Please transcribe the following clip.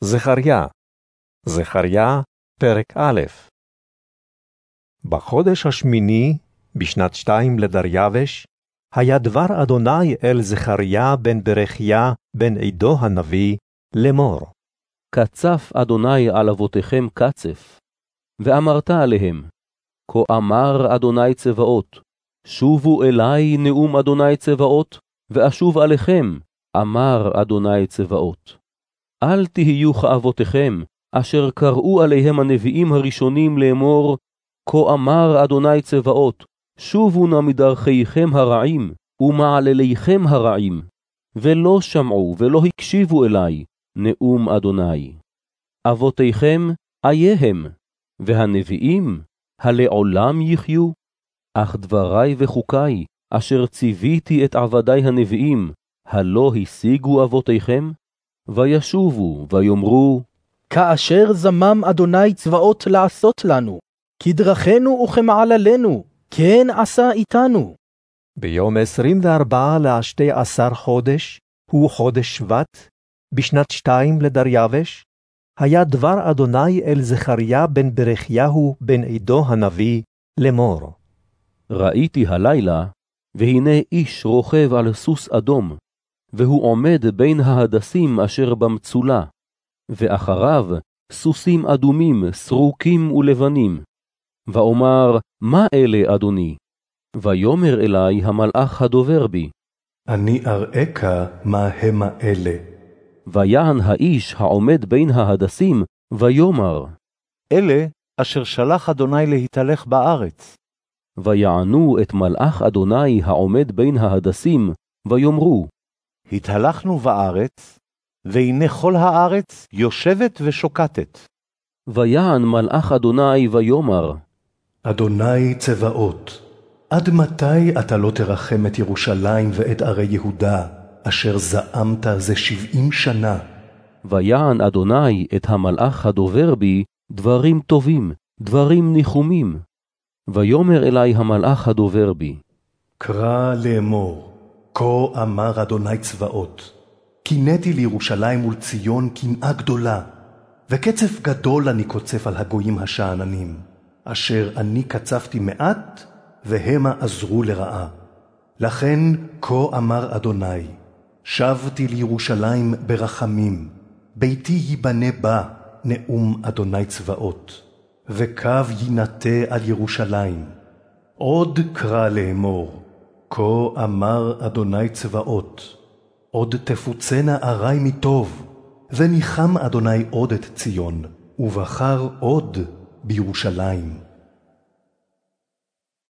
זכריה, זכריה, פרק א' בחודש השמיני, בשנת שתיים לדריווש, היה דבר אדוני אל זכריה בן ברכיה, בן עדו הנביא, לאמור. קצף אדוני על אבותיכם קצף, ואמרת עליהם, כה אמר אדוני צבאות, שובו אלי נאום אדוני צבאות, ואשוב עליכם, אמר אדוני צבאות. אל תהיו כאבותיכם, אשר קראו עליהם הנביאים הראשונים לאמור, כה אמר אדוני צבאות, שובו נא מדרכיכם הרעים, ומעלליכם הרעים, ולא שמעו ולא הקשיבו אלי, נאום אדוני. אבותיכם, אייהם, והנביאים, הלעולם יחיו? אך דברי וחוקי, אשר ציוויתי את עבדי הנביאים, הלא השיגו אבותיכם? וישובו ויאמרו, כאשר זמם אדוני צבאות לעשות לנו, כדרכנו וכמעללנו, כן עשה איתנו. ביום עשרים וארבע לשתי עשר חודש, הוא חודש שבט, בשנת שתיים לדריווש, היה דבר אדוני אל זכריה בן ברכיהו בן עדו הנביא לאמור. ראיתי הלילה, והנה איש רוכב על סוס אדום, והוא עומד בין ההדסים אשר במצולה, ואחריו סוסים אדומים, סרוקים ולבנים. ואומר, מה אלה, אדוני? ויאמר אלי המלאך הדובר בי, אני אראך מה המה אלה. ויען האיש העומד בין ההדסים, ויאמר, אלה אשר שלח אדוני להתהלך בארץ. ויענו את מלאך אדוני העומד בין ההדסים, ויאמרו, התהלכנו בארץ, והנה כל הארץ יושבת ושוקטת. ויען מלאך אדוני ויאמר, אדוני צבאות, עד מתי אתה לא תרחם את ירושלים ואת ערי יהודה, אשר זעמת זה שבעים שנה? ויען אדוני את המלאך הדובר בי דברים טובים, דברים ניחומים. ויאמר אלי המלאך הדובר בי, קרא לאמור, כה אמר אדוני צבאות, קינאתי לירושלים ולציון קנאה גדולה, וקצף גדול אני קוצף על הגויים השאננים, אשר אני קצפתי מעט, והמה עזרו לרעה. לכן כה אמר אדוני, שבתי לירושלים ברחמים, ביתי ייבנה בה, נאום אדוני צבאות, וקו יינטה על ירושלים. עוד קרא לאמור, כה אמר אדוני צבאות, עוד תפוצנה ארי מטוב, וניחם אדוני עוד את ציון, ובחר עוד בירושלים.